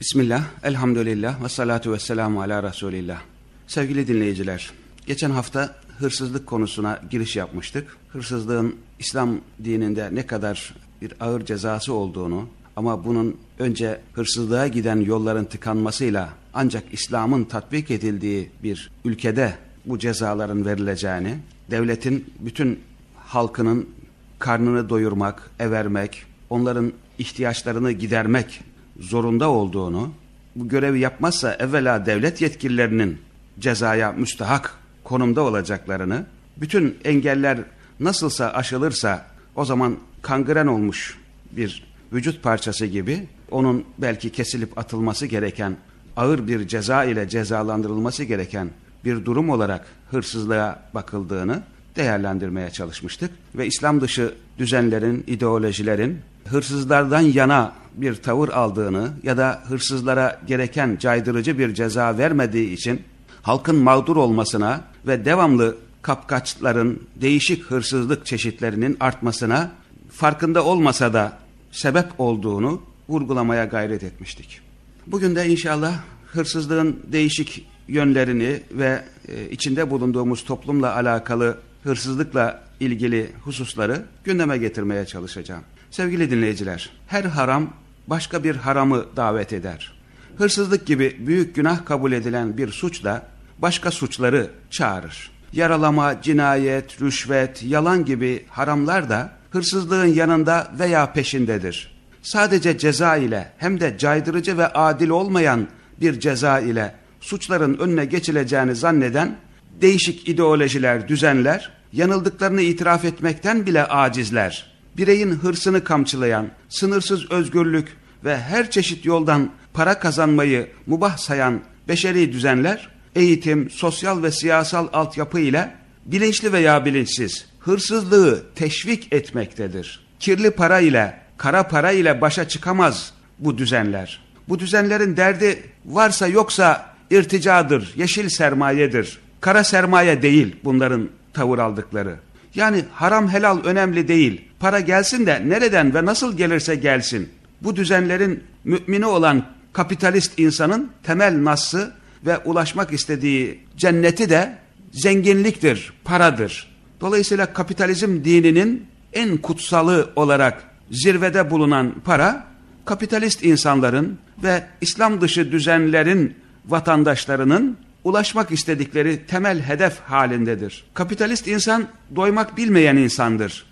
Bismillah, elhamdülillah ve salatu ve selamu ala Resulillah. Sevgili dinleyiciler, geçen hafta hırsızlık konusuna giriş yapmıştık. Hırsızlığın İslam dininde ne kadar bir ağır cezası olduğunu ama bunun önce hırsızlığa giden yolların tıkanmasıyla ancak İslam'ın tatbik edildiği bir ülkede bu cezaların verileceğini, devletin bütün halkının karnını doyurmak, evermek, onların ihtiyaçlarını gidermek zorunda olduğunu, bu görevi yapmazsa evvela devlet yetkililerinin cezaya müstahak konumda olacaklarını, bütün engeller nasılsa aşılırsa o zaman kangren olmuş bir vücut parçası gibi onun belki kesilip atılması gereken ağır bir ceza ile cezalandırılması gereken bir durum olarak hırsızlığa bakıldığını değerlendirmeye çalışmıştık. Ve İslam dışı düzenlerin, ideolojilerin hırsızlardan yana bir tavır aldığını ya da hırsızlara gereken caydırıcı bir ceza vermediği için halkın mağdur olmasına ve devamlı kapkaçların değişik hırsızlık çeşitlerinin artmasına farkında olmasa da sebep olduğunu vurgulamaya gayret etmiştik. Bugün de inşallah hırsızlığın değişik yönlerini ve e, içinde bulunduğumuz toplumla alakalı hırsızlıkla ilgili hususları gündeme getirmeye çalışacağım. Sevgili dinleyiciler, her haram başka bir haramı davet eder. Hırsızlık gibi büyük günah kabul edilen bir suç da başka suçları çağırır. Yaralama, cinayet, rüşvet, yalan gibi haramlar da hırsızlığın yanında veya peşindedir. Sadece ceza ile hem de caydırıcı ve adil olmayan bir ceza ile suçların önüne geçileceğini zanneden değişik ideolojiler, düzenler, yanıldıklarını itiraf etmekten bile acizler. Bireyin hırsını kamçılayan, sınırsız özgürlük ve her çeşit yoldan para kazanmayı mubah sayan beşeri düzenler, eğitim, sosyal ve siyasal altyapı ile bilinçli veya bilinçsiz hırsızlığı teşvik etmektedir. Kirli para ile, kara para ile başa çıkamaz bu düzenler. Bu düzenlerin derdi varsa yoksa irticadır, yeşil sermayedir. Kara sermaye değil bunların tavır aldıkları. Yani haram helal önemli değil. Para gelsin de nereden ve nasıl gelirse gelsin. Bu düzenlerin mümini olan kapitalist insanın temel nassı ve ulaşmak istediği cenneti de zenginliktir, paradır. Dolayısıyla kapitalizm dininin en kutsalı olarak zirvede bulunan para, kapitalist insanların ve İslam dışı düzenlerin vatandaşlarının ulaşmak istedikleri temel hedef halindedir. Kapitalist insan doymak bilmeyen insandır.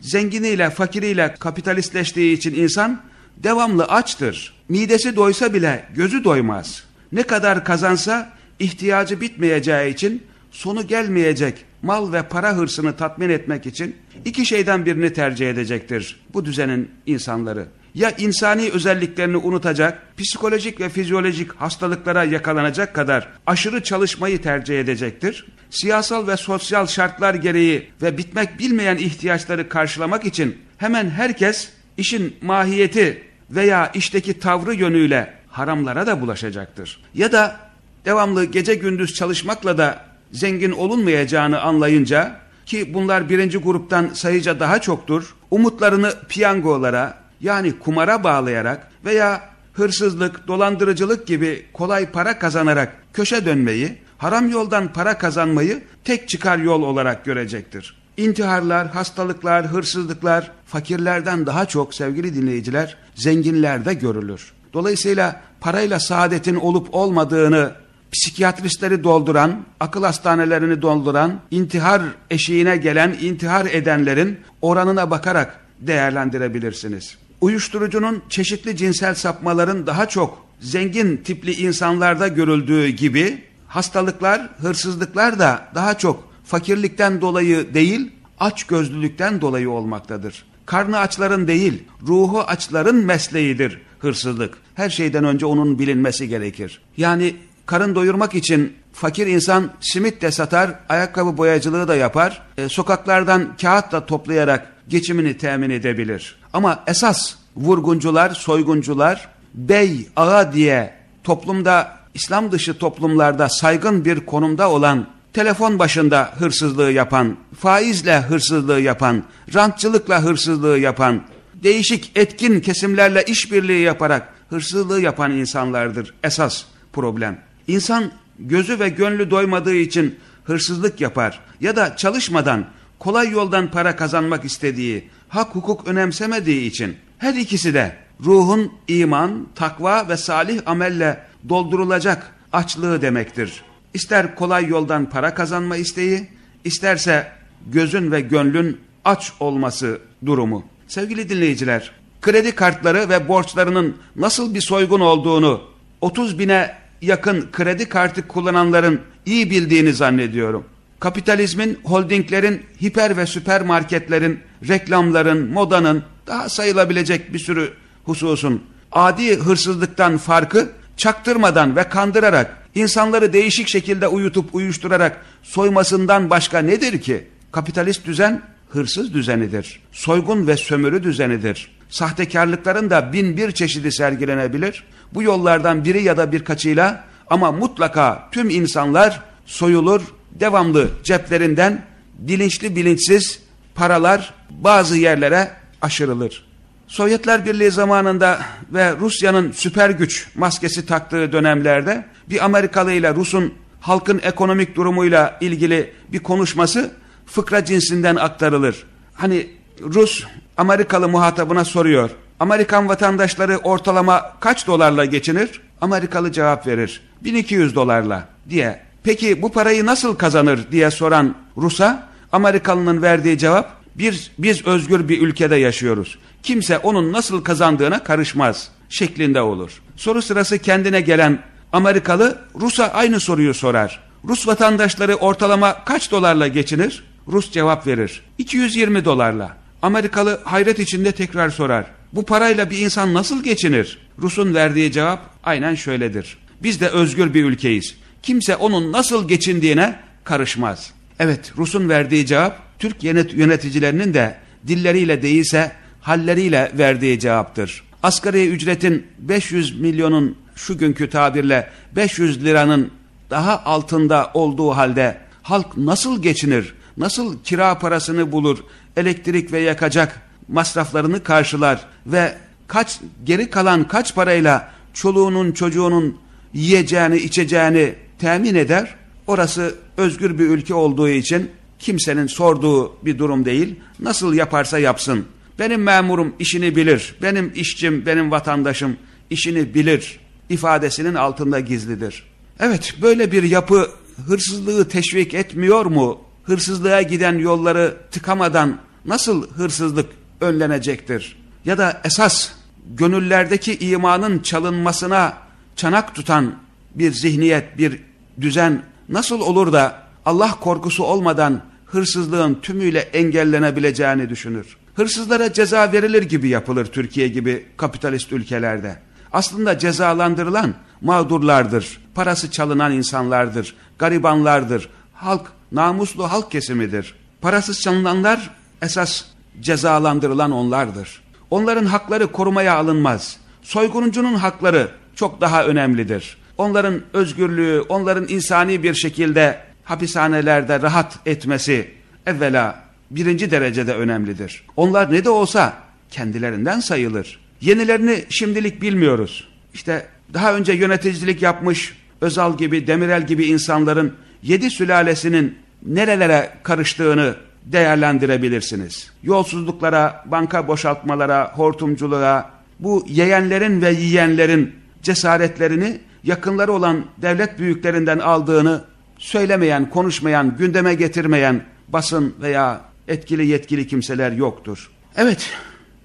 Zenginiyle fakiriyle kapitalistleştiği için insan devamlı açtır. Midesi doysa bile gözü doymaz. Ne kadar kazansa ihtiyacı bitmeyeceği için sonu gelmeyecek mal ve para hırsını tatmin etmek için iki şeyden birini tercih edecektir bu düzenin insanları. Ya insani özelliklerini unutacak, psikolojik ve fizyolojik hastalıklara yakalanacak kadar aşırı çalışmayı tercih edecektir. Siyasal ve sosyal şartlar gereği ve bitmek bilmeyen ihtiyaçları karşılamak için hemen herkes işin mahiyeti veya işteki tavrı yönüyle haramlara da bulaşacaktır. Ya da devamlı gece gündüz çalışmakla da zengin olunmayacağını anlayınca ki bunlar birinci gruptan sayıca daha çoktur, umutlarını piyangolara yani kumara bağlayarak veya hırsızlık, dolandırıcılık gibi kolay para kazanarak köşe dönmeyi, haram yoldan para kazanmayı tek çıkar yol olarak görecektir. İntiharlar, hastalıklar, hırsızlıklar fakirlerden daha çok sevgili dinleyiciler zenginlerde görülür. Dolayısıyla parayla saadetin olup olmadığını psikiyatristleri dolduran, akıl hastanelerini dolduran, intihar eşiğine gelen, intihar edenlerin oranına bakarak değerlendirebilirsiniz. Uyuşturucunun çeşitli cinsel sapmaların daha çok zengin tipli insanlarda görüldüğü gibi hastalıklar, hırsızlıklar da daha çok fakirlikten dolayı değil, aç gözlülükten dolayı olmaktadır. Karnı açların değil, ruhu açların mesleğidir hırsızlık. Her şeyden önce onun bilinmesi gerekir. Yani karın doyurmak için fakir insan simit de satar, ayakkabı boyacılığı da yapar, e, sokaklardan kağıt da toplayarak geçimini temin edebilir. Ama esas vurguncular, soyguncular, bey, ağa diye toplumda, İslam dışı toplumlarda saygın bir konumda olan, telefon başında hırsızlığı yapan, faizle hırsızlığı yapan, rantçılıkla hırsızlığı yapan, değişik etkin kesimlerle işbirliği yaparak hırsızlığı yapan insanlardır esas problem. İnsan gözü ve gönlü doymadığı için hırsızlık yapar ya da çalışmadan kolay yoldan para kazanmak istediği, hak hukuk önemsemediği için her ikisi de ruhun iman, takva ve salih amelle doldurulacak açlığı demektir. İster kolay yoldan para kazanma isteği, isterse gözün ve gönlün aç olması durumu. Sevgili dinleyiciler, kredi kartları ve borçlarının nasıl bir soygun olduğunu 30 bine yakın kredi kartı kullananların iyi bildiğini zannediyorum. Kapitalizmin, holdinglerin, hiper ve süpermarketlerin, reklamların, modanın, daha sayılabilecek bir sürü hususun adi hırsızlıktan farkı çaktırmadan ve kandırarak insanları değişik şekilde uyutup uyuşturarak soymasından başka nedir ki? Kapitalist düzen hırsız düzenidir. Soygun ve sömürü düzenidir. Sahtekarlıkların da bin bir çeşidi sergilenebilir. Bu yollardan biri ya da birkaçıyla ama mutlaka tüm insanlar soyulur, devamlı ceplerinden bilinçli bilinçsiz paralar bazı yerlere aşırılır. Sovyetler Birliği zamanında ve Rusya'nın süper güç maskesi taktığı dönemlerde bir Amerikalı ile Rus'un halkın ekonomik durumuyla ilgili bir konuşması fıkra cinsinden aktarılır. Hani Rus Amerikalı muhatabına soruyor. Amerikan vatandaşları ortalama kaç dolarla geçinir? Amerikalı cevap verir. 1200 dolarla diye. Peki bu parayı nasıl kazanır diye soran Rus'a Amerikalının verdiği cevap biz, biz özgür bir ülkede yaşıyoruz. Kimse onun nasıl kazandığına karışmaz şeklinde olur. Soru sırası kendine gelen Amerikalı Rus'a aynı soruyu sorar. Rus vatandaşları ortalama kaç dolarla geçinir? Rus cevap verir. 220 dolarla. Amerikalı hayret içinde tekrar sorar. Bu parayla bir insan nasıl geçinir? Rus'un verdiği cevap aynen şöyledir. Biz de özgür bir ülkeyiz. Kimse onun nasıl geçindiğine karışmaz. Evet Rus'un verdiği cevap Türk yöneticilerinin de dilleriyle değilse halleriyle verdiği cevaptır. Asgari ücretin 500 milyonun şu günkü tabirle 500 liranın daha altında olduğu halde halk nasıl geçinir, nasıl kira parasını bulur, elektrik ve yakacak masraflarını karşılar ve kaç geri kalan kaç parayla çoluğunun çocuğunun yiyeceğini içeceğini temin eder. Orası özgür bir ülke olduğu için kimsenin sorduğu bir durum değil. Nasıl yaparsa yapsın. Benim memurum işini bilir. Benim işçim, benim vatandaşım işini bilir ifadesinin altında gizlidir. Evet böyle bir yapı hırsızlığı teşvik etmiyor mu? Hırsızlığa giden yolları tıkamadan nasıl hırsızlık önlenecektir? Ya da esas gönüllerdeki imanın çalınmasına çanak tutan bir zihniyet, bir düzen nasıl olur da Allah korkusu olmadan hırsızlığın tümüyle engellenebileceğini düşünür. Hırsızlara ceza verilir gibi yapılır Türkiye gibi kapitalist ülkelerde. Aslında cezalandırılan mağdurlardır, parası çalınan insanlardır, garibanlardır, halk, namuslu halk kesimidir. Parasız çalınanlar esas cezalandırılan onlardır. Onların hakları korumaya alınmaz. Soyguncunun hakları çok daha önemlidir. Onların özgürlüğü, onların insani bir şekilde hapishanelerde rahat etmesi evvela birinci derecede önemlidir. Onlar ne de olsa kendilerinden sayılır. Yenilerini şimdilik bilmiyoruz. İşte daha önce yöneticilik yapmış Özal gibi, Demirel gibi insanların yedi sülalesinin nerelere karıştığını değerlendirebilirsiniz. Yolsuzluklara, banka boşaltmalara, hortumculuğa, bu yeyenlerin ve yiyenlerin cesaretlerini yakınları olan devlet büyüklerinden aldığını söylemeyen, konuşmayan, gündeme getirmeyen basın veya etkili yetkili kimseler yoktur. Evet,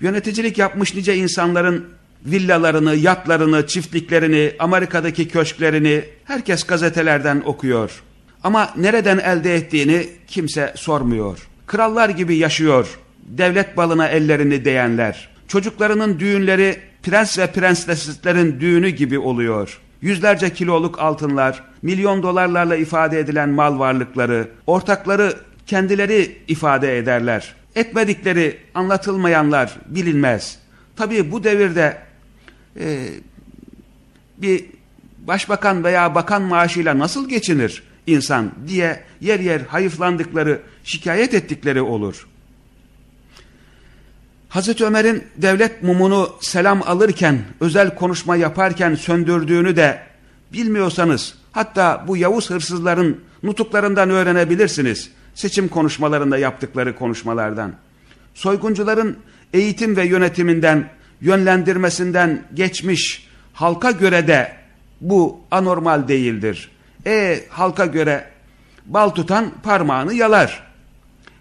yöneticilik yapmış nice insanların villalarını, yatlarını, çiftliklerini, Amerika'daki köşklerini herkes gazetelerden okuyor. Ama nereden elde ettiğini kimse sormuyor. Krallar gibi yaşıyor, devlet balına ellerini değenler. Çocuklarının düğünleri prens ve prenseslerin düğünü gibi oluyor yüzlerce kiloluk altınlar, milyon dolarlarla ifade edilen mal varlıkları, ortakları kendileri ifade ederler. Etmedikleri anlatılmayanlar bilinmez. Tabii bu devirde e, bir başbakan veya bakan maaşıyla nasıl geçinir insan diye yer yer hayıflandıkları, şikayet ettikleri olur. Hazreti Ömer'in devlet mumunu selam alırken, özel konuşma yaparken söndürdüğünü de bilmiyorsanız, hatta bu Yavuz hırsızların nutuklarından öğrenebilirsiniz. Seçim konuşmalarında yaptıkları konuşmalardan. Soyguncuların eğitim ve yönetiminden, yönlendirmesinden geçmiş halka göre de bu anormal değildir. E halka göre bal tutan parmağını yalar.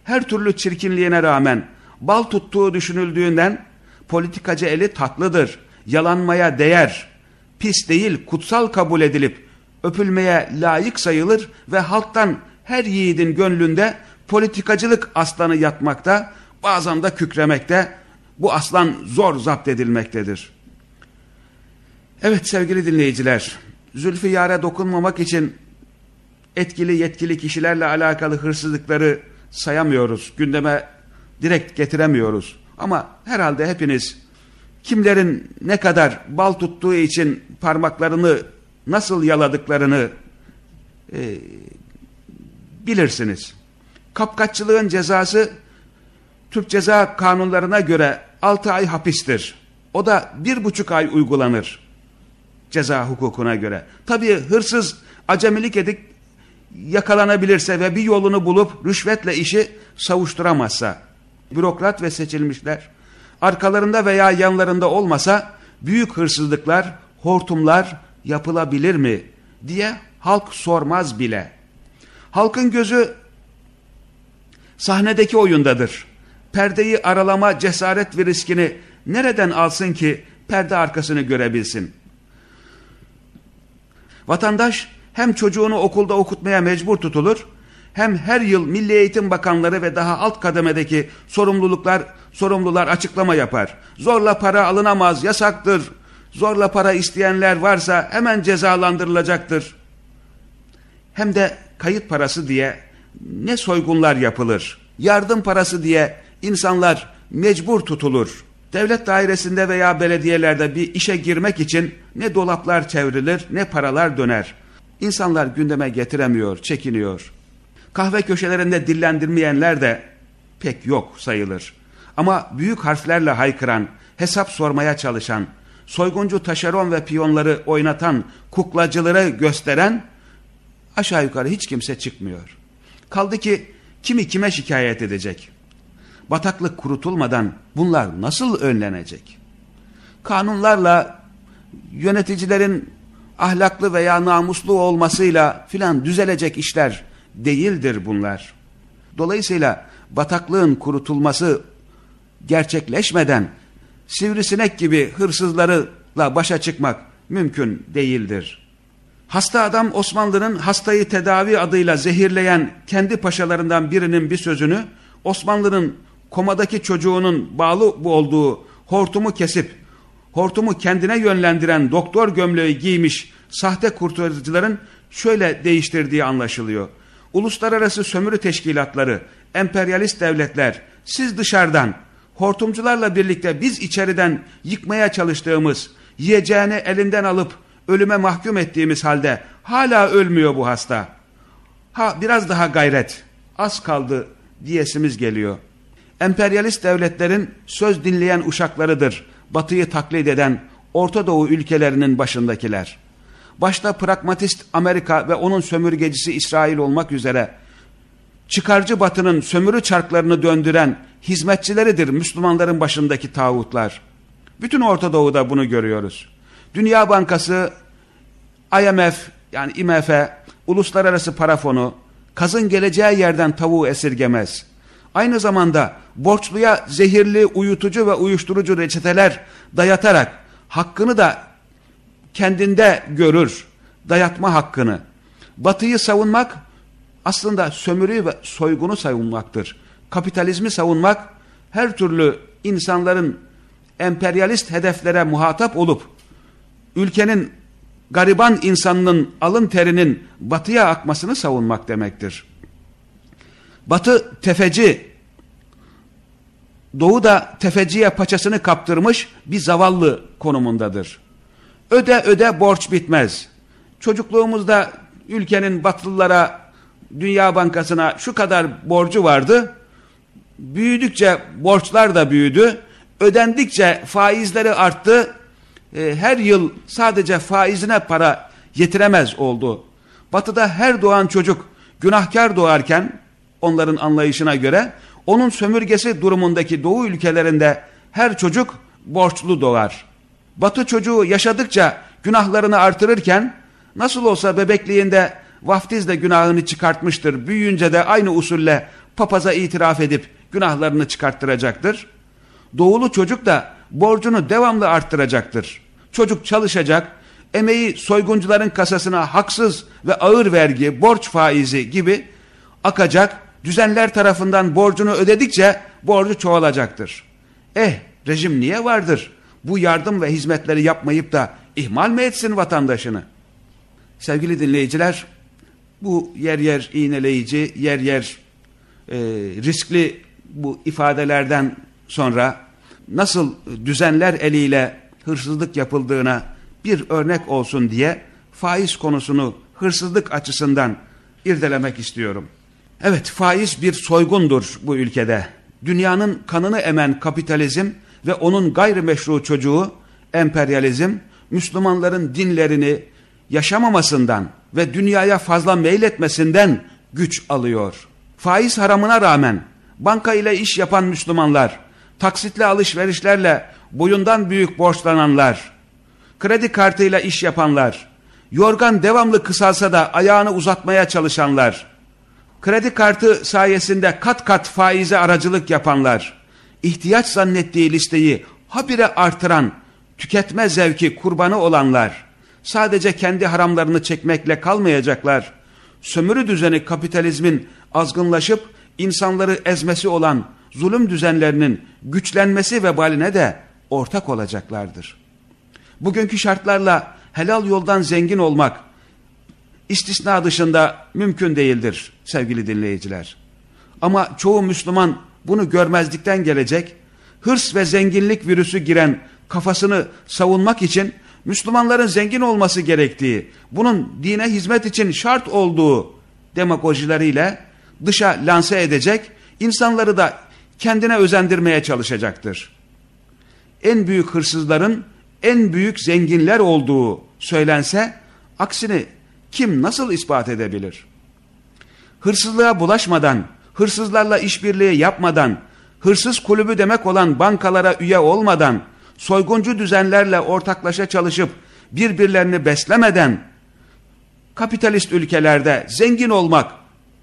Her türlü çirkinliğine rağmen bal tuttuğu düşünüldüğünden politikacı eli tatlıdır, yalanmaya değer, pis değil kutsal kabul edilip öpülmeye layık sayılır ve halktan her yiğidin gönlünde politikacılık aslanı yatmakta, bazen de kükremekte, bu aslan zor zapt edilmektedir. Evet sevgili dinleyiciler, Zülfiyar'a dokunmamak için etkili yetkili kişilerle alakalı hırsızlıkları sayamıyoruz, gündeme direkt getiremiyoruz. Ama herhalde hepiniz kimlerin ne kadar bal tuttuğu için parmaklarını nasıl yaladıklarını e, bilirsiniz. Kapkaççılığın cezası Türk ceza kanunlarına göre 6 ay hapistir. O da bir buçuk ay uygulanır ceza hukukuna göre. Tabii hırsız acemilik edip yakalanabilirse ve bir yolunu bulup rüşvetle işi savuşturamazsa, bürokrat ve seçilmişler, arkalarında veya yanlarında olmasa büyük hırsızlıklar, hortumlar yapılabilir mi diye halk sormaz bile. Halkın gözü sahnedeki oyundadır. Perdeyi aralama cesaret ve riskini nereden alsın ki perde arkasını görebilsin? Vatandaş hem çocuğunu okulda okutmaya mecbur tutulur, hem her yıl Milli Eğitim Bakanları ve daha alt kademedeki sorumluluklar, sorumlular açıklama yapar. Zorla para alınamaz, yasaktır. Zorla para isteyenler varsa hemen cezalandırılacaktır. Hem de kayıt parası diye ne soygunlar yapılır. Yardım parası diye insanlar mecbur tutulur. Devlet dairesinde veya belediyelerde bir işe girmek için ne dolaplar çevrilir ne paralar döner. İnsanlar gündeme getiremiyor, çekiniyor. Kahve köşelerinde dillendirmeyenler de pek yok sayılır. Ama büyük harflerle haykıran, hesap sormaya çalışan, soyguncu taşeron ve piyonları oynatan, kuklacıları gösteren aşağı yukarı hiç kimse çıkmıyor. Kaldı ki kimi kime şikayet edecek? Bataklık kurutulmadan bunlar nasıl önlenecek? Kanunlarla yöneticilerin ahlaklı veya namuslu olmasıyla filan düzelecek işler değildir bunlar. Dolayısıyla bataklığın kurutulması gerçekleşmeden sivrisinek gibi hırsızlarla başa çıkmak mümkün değildir. Hasta adam Osmanlı'nın hastayı tedavi adıyla zehirleyen kendi paşalarından birinin bir sözünü Osmanlı'nın komadaki çocuğunun bağlı olduğu hortumu kesip hortumu kendine yönlendiren doktor gömleği giymiş sahte kurtarıcıların şöyle değiştirdiği anlaşılıyor. Uluslararası sömürü teşkilatları, emperyalist devletler, siz dışarıdan, hortumcularla birlikte biz içeriden yıkmaya çalıştığımız, yiyeceğini elinden alıp ölüme mahkum ettiğimiz halde hala ölmüyor bu hasta. Ha biraz daha gayret, az kaldı diyesimiz geliyor. Emperyalist devletlerin söz dinleyen uşaklarıdır batıyı taklit eden Orta Doğu ülkelerinin başındakiler. Başta pragmatist Amerika ve onun sömürgecisi İsrail olmak üzere çıkarcı batının sömürü çarklarını döndüren hizmetçileridir Müslümanların başındaki tağutlar. Bütün Orta Doğu'da bunu görüyoruz. Dünya Bankası, IMF yani IMF, Uluslararası Para Fonu, kazın geleceği yerden tavuğu esirgemez. Aynı zamanda borçluya zehirli, uyutucu ve uyuşturucu reçeteler dayatarak hakkını da kendinde görür. Dayatma hakkını. Batıyı savunmak aslında sömürü ve soygunu savunmaktır. Kapitalizmi savunmak her türlü insanların emperyalist hedeflere muhatap olup ülkenin gariban insanının alın terinin batıya akmasını savunmak demektir. Batı tefeci, Doğu da tefeciye paçasını kaptırmış bir zavallı konumundadır. Öde öde borç bitmez. Çocukluğumuzda ülkenin batılılara, Dünya Bankası'na şu kadar borcu vardı. Büyüdükçe borçlar da büyüdü. ödendikçe faizleri arttı. E, her yıl sadece faizine para yetiremez oldu. Batı'da her doğan çocuk günahkar doğarken onların anlayışına göre onun sömürgesi durumundaki doğu ülkelerinde her çocuk borçlu doğar. Batı çocuğu yaşadıkça günahlarını artırırken nasıl olsa bebekliğinde vaftizle günahını çıkartmıştır. Büyüyünce de aynı usulle papaza itiraf edip günahlarını çıkarttıracaktır. Doğulu çocuk da borcunu devamlı arttıracaktır. Çocuk çalışacak, emeği soyguncuların kasasına haksız ve ağır vergi, borç faizi gibi akacak, düzenler tarafından borcunu ödedikçe borcu çoğalacaktır. Eh rejim niye vardır? Bu yardım ve hizmetleri yapmayıp da ihmal mi etsin vatandaşını? Sevgili dinleyiciler, bu yer yer iğneleyici, yer yer e, riskli bu ifadelerden sonra nasıl düzenler eliyle hırsızlık yapıldığına bir örnek olsun diye faiz konusunu hırsızlık açısından irdelemek istiyorum. Evet faiz bir soygundur bu ülkede. Dünyanın kanını emen kapitalizm ve onun gayrimeşru çocuğu emperyalizm Müslümanların dinlerini yaşamamasından ve dünyaya fazla meyletmesinden güç alıyor. Faiz haramına rağmen banka ile iş yapan Müslümanlar, taksitli alışverişlerle boyundan büyük borçlananlar, kredi kartıyla iş yapanlar, yorgan devamlı kısalsa da ayağını uzatmaya çalışanlar, kredi kartı sayesinde kat kat faize aracılık yapanlar, ihtiyaç zannettiği listeyi habire artıran, tüketme zevki kurbanı olanlar, sadece kendi haramlarını çekmekle kalmayacaklar, sömürü düzeni kapitalizmin azgınlaşıp insanları ezmesi olan zulüm düzenlerinin güçlenmesi vebaline de ortak olacaklardır. Bugünkü şartlarla helal yoldan zengin olmak istisna dışında mümkün değildir sevgili dinleyiciler. Ama çoğu Müslüman bunu görmezlikten gelecek, hırs ve zenginlik virüsü giren kafasını savunmak için Müslümanların zengin olması gerektiği, bunun dine hizmet için şart olduğu demagojileriyle dışa lanse edecek, insanları da kendine özendirmeye çalışacaktır. En büyük hırsızların en büyük zenginler olduğu söylense, aksini kim nasıl ispat edebilir? Hırsızlığa bulaşmadan, hırsızlarla işbirliği yapmadan, hırsız kulübü demek olan bankalara üye olmadan, soyguncu düzenlerle ortaklaşa çalışıp birbirlerini beslemeden, kapitalist ülkelerde zengin olmak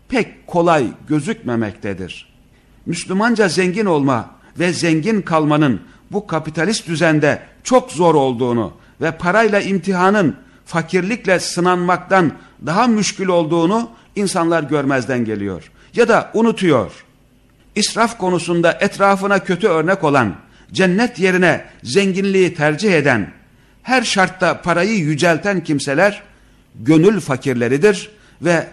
pek kolay gözükmemektedir. Müslümanca zengin olma ve zengin kalmanın bu kapitalist düzende çok zor olduğunu ve parayla imtihanın fakirlikle sınanmaktan daha müşkül olduğunu insanlar görmezden geliyor. Ya da unutuyor. İsraf konusunda etrafına kötü örnek olan, cennet yerine zenginliği tercih eden, her şartta parayı yücelten kimseler gönül fakirleridir ve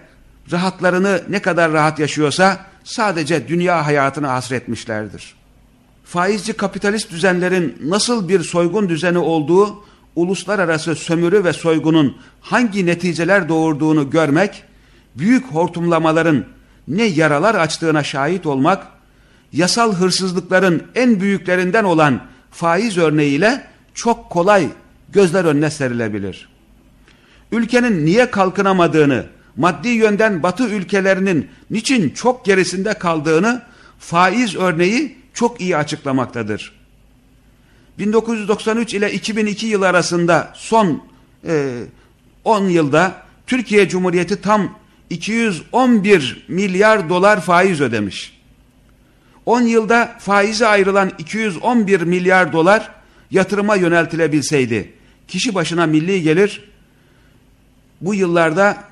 rahatlarını ne kadar rahat yaşıyorsa sadece dünya hayatına hasretmişlerdir. Faizci kapitalist düzenlerin nasıl bir soygun düzeni olduğu, uluslararası sömürü ve soygunun hangi neticeler doğurduğunu görmek, büyük hortumlamaların ne yaralar açtığına şahit olmak, yasal hırsızlıkların en büyüklerinden olan faiz örneğiyle çok kolay gözler önüne serilebilir. Ülkenin niye kalkınamadığını, maddi yönden batı ülkelerinin niçin çok gerisinde kaldığını faiz örneği çok iyi açıklamaktadır. 1993 ile 2002 yıl arasında son e, 10 yılda Türkiye Cumhuriyeti tam 211 milyar dolar faiz ödemiş. 10 yılda faize ayrılan 211 milyar dolar yatırıma yöneltilebilseydi kişi başına milli gelir bu yıllarda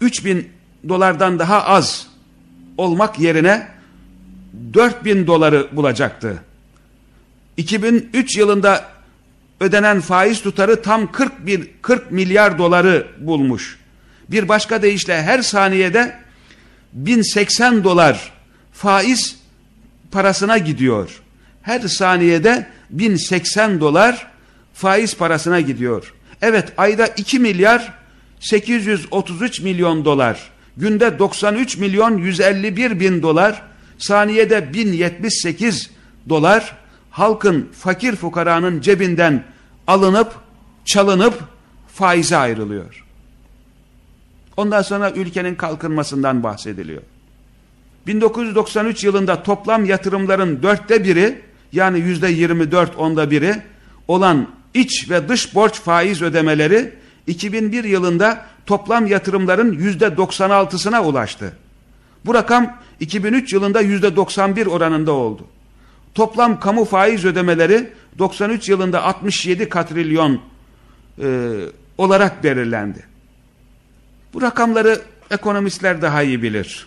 3000 dolardan daha az olmak yerine 4000 doları bulacaktı. 2003 yılında ödenen faiz tutarı tam 40, bin, 40 milyar doları bulmuş. Bir başka deyişle her saniyede 1080 dolar faiz parasına gidiyor. Her saniyede 1080 dolar faiz parasına gidiyor. Evet ayda 2 milyar 833 milyon dolar, günde 93 milyon 151 bin dolar, saniyede 1078 dolar halkın fakir fukaranın cebinden alınıp çalınıp faize ayrılıyor. Ondan sonra ülkenin kalkınmasından bahsediliyor. 1993 yılında toplam yatırımların dörtte biri yani yüzde 24 onda biri olan iç ve dış borç faiz ödemeleri 2001 yılında toplam yatırımların yüzde 96'sına ulaştı. Bu rakam 2003 yılında yüzde 91 oranında oldu. Toplam kamu faiz ödemeleri 93 yılında 67 katrilyon e, olarak belirlendi. Bu rakamları ekonomistler daha iyi bilir.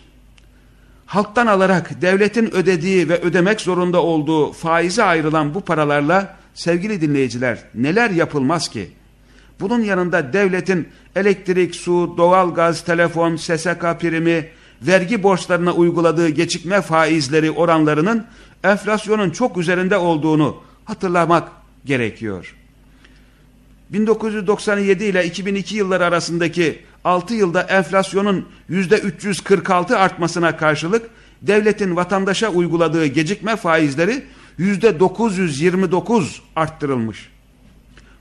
Halktan alarak devletin ödediği ve ödemek zorunda olduğu faize ayrılan bu paralarla sevgili dinleyiciler neler yapılmaz ki? Bunun yanında devletin elektrik, su, doğal gaz, telefon, SSK primi, vergi borçlarına uyguladığı geçikme faizleri oranlarının enflasyonun çok üzerinde olduğunu hatırlamak gerekiyor. 1997 ile 2002 yılları arasındaki 6 yılda enflasyonun %346 artmasına karşılık devletin vatandaşa uyguladığı gecikme faizleri %929 arttırılmış.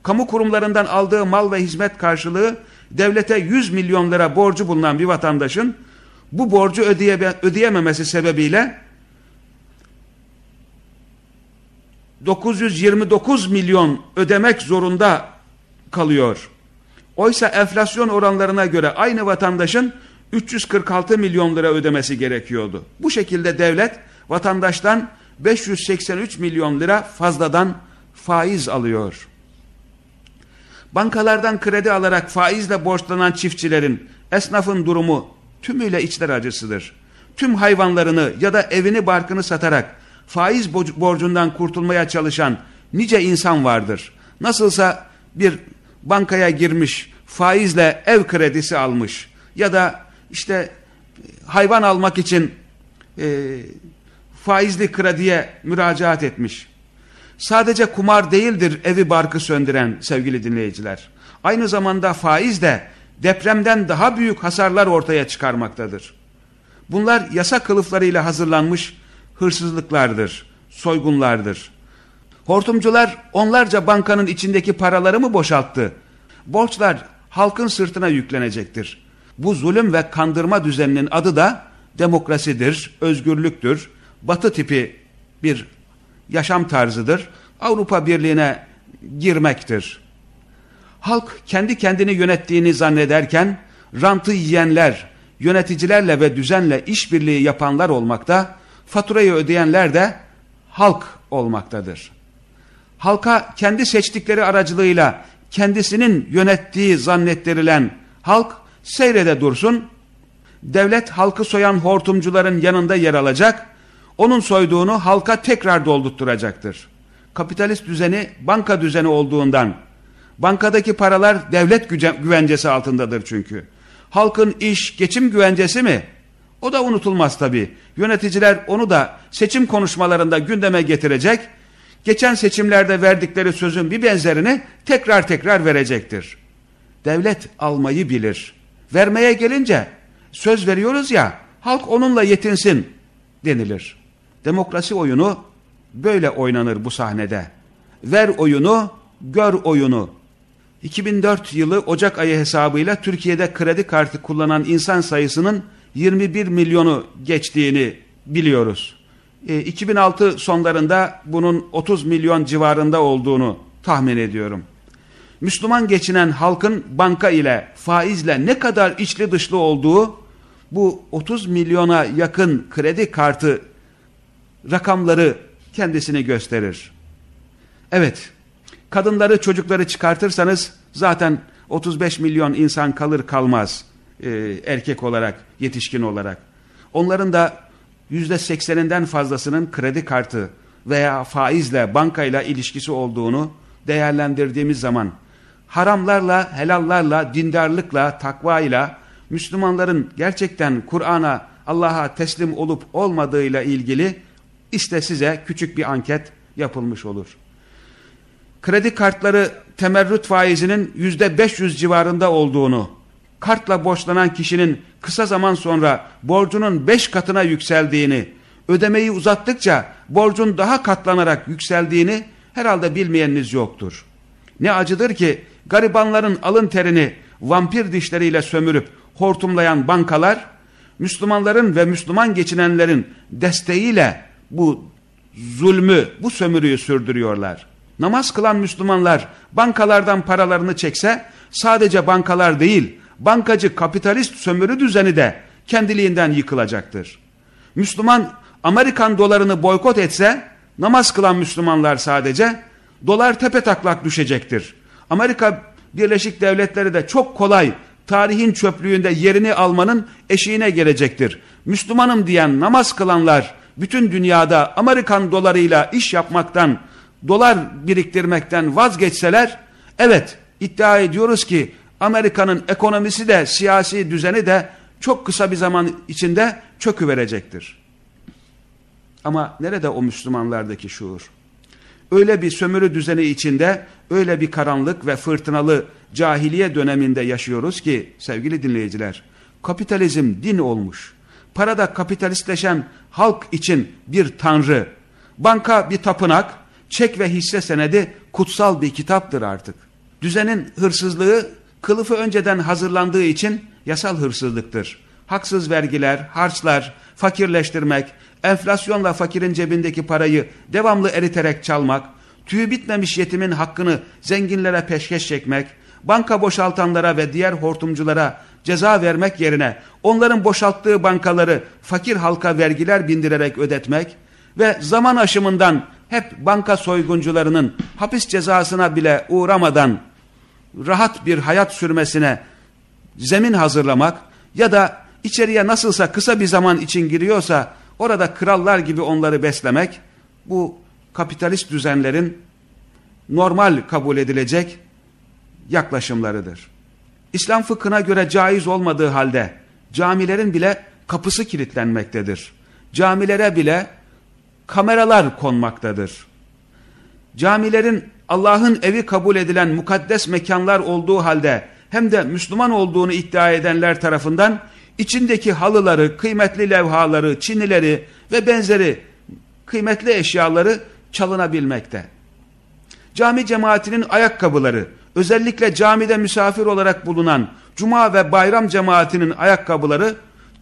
Kamu kurumlarından aldığı mal ve hizmet karşılığı devlete 100 milyon lira borcu bulunan bir vatandaşın bu borcu ödeye, ödeyememesi sebebiyle 929 milyon ödemek zorunda kalıyor. Oysa enflasyon oranlarına göre aynı vatandaşın 346 milyon lira ödemesi gerekiyordu. Bu şekilde devlet vatandaştan 583 milyon lira fazladan faiz alıyor. Bankalardan kredi alarak faizle borçlanan çiftçilerin, esnafın durumu tümüyle içler acısıdır. Tüm hayvanlarını ya da evini barkını satarak faiz borcundan kurtulmaya çalışan nice insan vardır. Nasılsa bir bankaya girmiş, faizle ev kredisi almış ya da işte hayvan almak için e, faizli krediye müracaat etmiş. Sadece kumar değildir evi barkı söndüren sevgili dinleyiciler. Aynı zamanda faiz de depremden daha büyük hasarlar ortaya çıkarmaktadır. Bunlar yasa kılıflarıyla hazırlanmış hırsızlıklardır, soygunlardır. Hortumcular onlarca bankanın içindeki paraları mı boşalttı? Borçlar halkın sırtına yüklenecektir. Bu zulüm ve kandırma düzeninin adı da demokrasidir, özgürlüktür, batı tipi bir yaşam tarzıdır, Avrupa Birliği'ne girmektir. Halk kendi kendini yönettiğini zannederken rantı yiyenler, yöneticilerle ve düzenle işbirliği yapanlar olmakta, faturayı ödeyenler de halk olmaktadır. Halka kendi seçtikleri aracılığıyla kendisinin yönettiği zannettirilen halk seyrede dursun, devlet halkı soyan hortumcuların yanında yer alacak, onun soyduğunu halka tekrar doldurtturacaktır. Kapitalist düzeni banka düzeni olduğundan, bankadaki paralar devlet güvencesi altındadır çünkü. Halkın iş, geçim güvencesi mi? O da unutulmaz tabii. Yöneticiler onu da seçim konuşmalarında gündeme getirecek, geçen seçimlerde verdikleri sözün bir benzerini tekrar tekrar verecektir. Devlet almayı bilir. Vermeye gelince söz veriyoruz ya, halk onunla yetinsin denilir. Demokrasi oyunu böyle oynanır bu sahnede. Ver oyunu, gör oyunu. 2004 yılı Ocak ayı hesabıyla Türkiye'de kredi kartı kullanan insan sayısının 21 milyonu geçtiğini biliyoruz. E, 2006 sonlarında bunun 30 milyon civarında olduğunu tahmin ediyorum. Müslüman geçinen halkın banka ile faizle ne kadar içli dışlı olduğu bu 30 milyona yakın kredi kartı rakamları kendisini gösterir. Evet, kadınları çocukları çıkartırsanız zaten 35 milyon insan kalır kalmaz e, erkek olarak, yetişkin olarak. Onların da yüzde sekseninden fazlasının kredi kartı veya faizle, bankayla ilişkisi olduğunu değerlendirdiğimiz zaman haramlarla, helallarla, dindarlıkla, takvayla Müslümanların gerçekten Kur'an'a, Allah'a teslim olup olmadığıyla ilgili işte size küçük bir anket yapılmış olur. Kredi kartları temerrüt faizinin yüzde 500 civarında olduğunu, kartla borçlanan kişinin kısa zaman sonra borcunun 5 katına yükseldiğini, ödemeyi uzattıkça borcun daha katlanarak yükseldiğini herhalde bilmeyeniniz yoktur. Ne acıdır ki garibanların alın terini vampir dişleriyle sömürüp hortumlayan bankalar, Müslümanların ve Müslüman geçinenlerin desteğiyle bu zulmü, bu sömürüyü sürdürüyorlar. Namaz kılan Müslümanlar bankalardan paralarını çekse sadece bankalar değil, bankacı kapitalist sömürü düzeni de kendiliğinden yıkılacaktır. Müslüman Amerikan dolarını boykot etse namaz kılan Müslümanlar sadece dolar tepe taklak düşecektir. Amerika Birleşik Devletleri de çok kolay tarihin çöplüğünde yerini almanın eşiğine gelecektir. Müslümanım diyen namaz kılanlar bütün dünyada Amerikan dolarıyla iş yapmaktan, dolar biriktirmekten vazgeçseler, evet iddia ediyoruz ki Amerika'nın ekonomisi de siyasi düzeni de çok kısa bir zaman içinde çöküverecektir. Ama nerede o Müslümanlardaki şuur? Öyle bir sömürü düzeni içinde, öyle bir karanlık ve fırtınalı cahiliye döneminde yaşıyoruz ki sevgili dinleyiciler, kapitalizm din olmuş. Parada kapitalistleşen halk için bir tanrı, banka bir tapınak, çek ve hisse senedi kutsal bir kitaptır artık. Düzenin hırsızlığı kılıfı önceden hazırlandığı için yasal hırsızlıktır. Haksız vergiler, harçlar, fakirleştirmek, enflasyonla fakirin cebindeki parayı devamlı eriterek çalmak, tüyü bitmemiş yetimin hakkını zenginlere peşkeş çekmek, banka boşaltanlara ve diğer hortumculara ceza vermek yerine onların boşalttığı bankaları fakir halka vergiler bindirerek ödetmek ve zaman aşımından hep banka soyguncularının hapis cezasına bile uğramadan rahat bir hayat sürmesine zemin hazırlamak ya da içeriye nasılsa kısa bir zaman için giriyorsa orada krallar gibi onları beslemek bu kapitalist düzenlerin normal kabul edilecek yaklaşımlarıdır. İslam fıkhına göre caiz olmadığı halde camilerin bile kapısı kilitlenmektedir. Camilere bile kameralar konmaktadır. Camilerin Allah'ın evi kabul edilen mukaddes mekanlar olduğu halde hem de Müslüman olduğunu iddia edenler tarafından içindeki halıları, kıymetli levhaları, çinileri ve benzeri kıymetli eşyaları çalınabilmekte. Cami cemaatinin ayakkabıları, özellikle camide misafir olarak bulunan cuma ve bayram cemaatinin ayakkabıları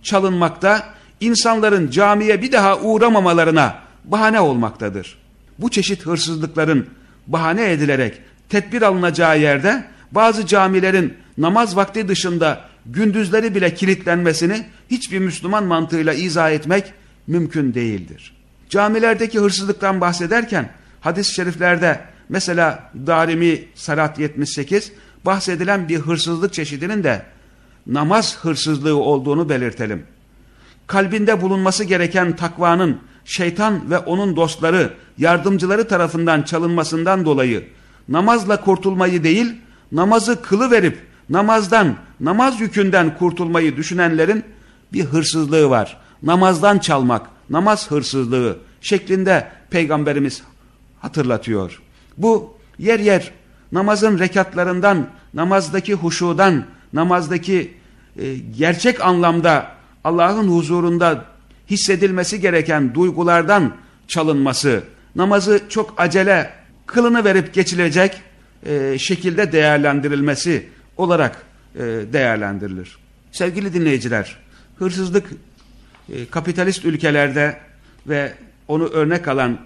çalınmakta, insanların camiye bir daha uğramamalarına bahane olmaktadır. Bu çeşit hırsızlıkların bahane edilerek tedbir alınacağı yerde bazı camilerin namaz vakti dışında gündüzleri bile kilitlenmesini hiçbir Müslüman mantığıyla izah etmek mümkün değildir. Camilerdeki hırsızlıktan bahsederken hadis-i şeriflerde mesela Darimi Salat 78 bahsedilen bir hırsızlık çeşidinin de namaz hırsızlığı olduğunu belirtelim. Kalbinde bulunması gereken takvanın şeytan ve onun dostları, yardımcıları tarafından çalınmasından dolayı namazla kurtulmayı değil, namazı kılı verip namazdan, namaz yükünden kurtulmayı düşünenlerin bir hırsızlığı var. Namazdan çalmak, namaz hırsızlığı şeklinde Peygamberimiz hatırlatıyor. Bu yer yer namazın rekatlarından, namazdaki huşudan, namazdaki e, gerçek anlamda Allah'ın huzurunda hissedilmesi gereken duygulardan çalınması, namazı çok acele kılını verip geçilecek e, şekilde değerlendirilmesi olarak e, değerlendirilir. Sevgili dinleyiciler, hırsızlık e, kapitalist ülkelerde ve onu örnek alan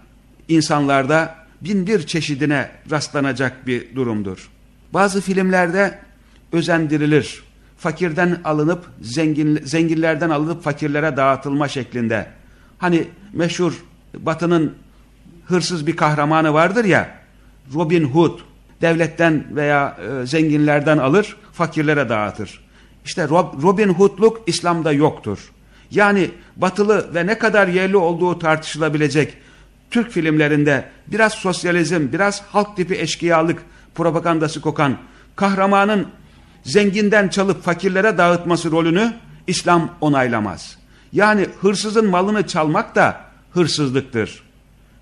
insanlarda bin bir çeşidine rastlanacak bir durumdur. Bazı filmlerde özendirilir. Fakirden alınıp zengin, zenginlerden alınıp fakirlere dağıtılma şeklinde. Hani meşhur Batı'nın hırsız bir kahramanı vardır ya Robin Hood devletten veya e, zenginlerden alır fakirlere dağıtır. İşte Robin Hood'luk İslam'da yoktur. Yani batılı ve ne kadar yerli olduğu tartışılabilecek Türk filmlerinde biraz sosyalizm, biraz halk tipi eşkıyalık propagandası kokan kahramanın zenginden çalıp fakirlere dağıtması rolünü İslam onaylamaz. Yani hırsızın malını çalmak da hırsızlıktır.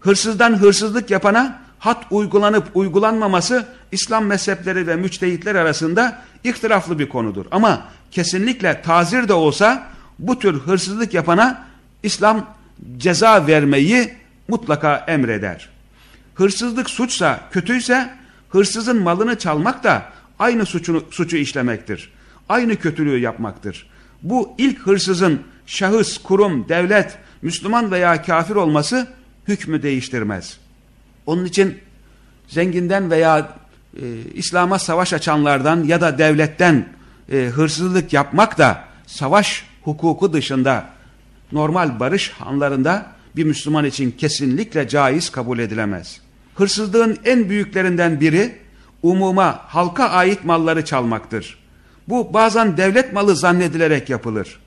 Hırsızdan hırsızlık yapana hat uygulanıp uygulanmaması İslam mezhepleri ve müçtehitler arasında ihtilaflı bir konudur. Ama kesinlikle tazir de olsa bu tür hırsızlık yapana İslam ceza vermeyi mutlaka emreder. Hırsızlık suçsa, kötüyse hırsızın malını çalmak da aynı suçunu, suçu işlemektir. Aynı kötülüğü yapmaktır. Bu ilk hırsızın şahıs, kurum, devlet, Müslüman veya kafir olması hükmü değiştirmez. Onun için zenginden veya e, İslam'a savaş açanlardan ya da devletten e, hırsızlık yapmak da savaş hukuku dışında normal barış anlarında bir Müslüman için kesinlikle caiz kabul edilemez. Hırsızlığın en büyüklerinden biri umuma, halka ait malları çalmaktır. Bu bazen devlet malı zannedilerek yapılır.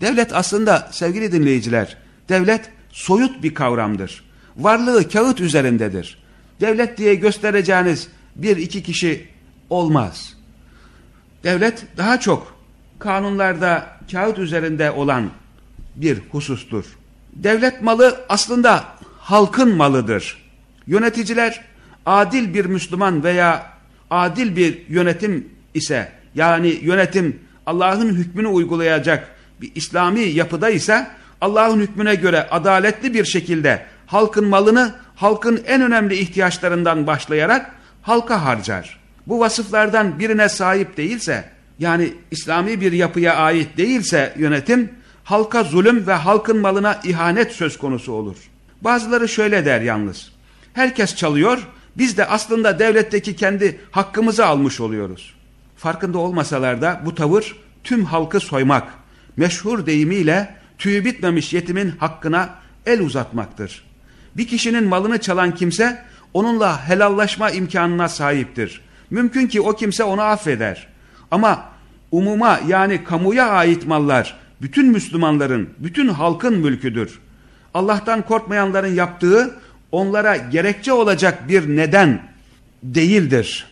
Devlet aslında sevgili dinleyiciler, devlet soyut bir kavramdır. Varlığı kağıt üzerindedir. Devlet diye göstereceğiniz bir iki kişi olmaz. Devlet daha çok kanunlarda kağıt üzerinde olan bir husustur. Devlet malı aslında halkın malıdır. Yöneticiler adil bir Müslüman veya adil bir yönetim ise yani yönetim Allah'ın hükmünü uygulayacak bir İslami yapıda ise Allah'ın hükmüne göre adaletli bir şekilde halkın malını halkın en önemli ihtiyaçlarından başlayarak halka harcar. Bu vasıflardan birine sahip değilse yani İslami bir yapıya ait değilse yönetim halka zulüm ve halkın malına ihanet söz konusu olur. Bazıları şöyle der yalnız. Herkes çalıyor, biz de aslında devletteki kendi hakkımızı almış oluyoruz. Farkında olmasalar da bu tavır tüm halkı soymak, meşhur deyimiyle tüyü bitmemiş yetimin hakkına el uzatmaktır. Bir kişinin malını çalan kimse onunla helallaşma imkanına sahiptir. Mümkün ki o kimse onu affeder. Ama umuma yani kamuya ait mallar bütün Müslümanların, bütün halkın mülküdür. Allah'tan korkmayanların yaptığı onlara gerekçe olacak bir neden değildir.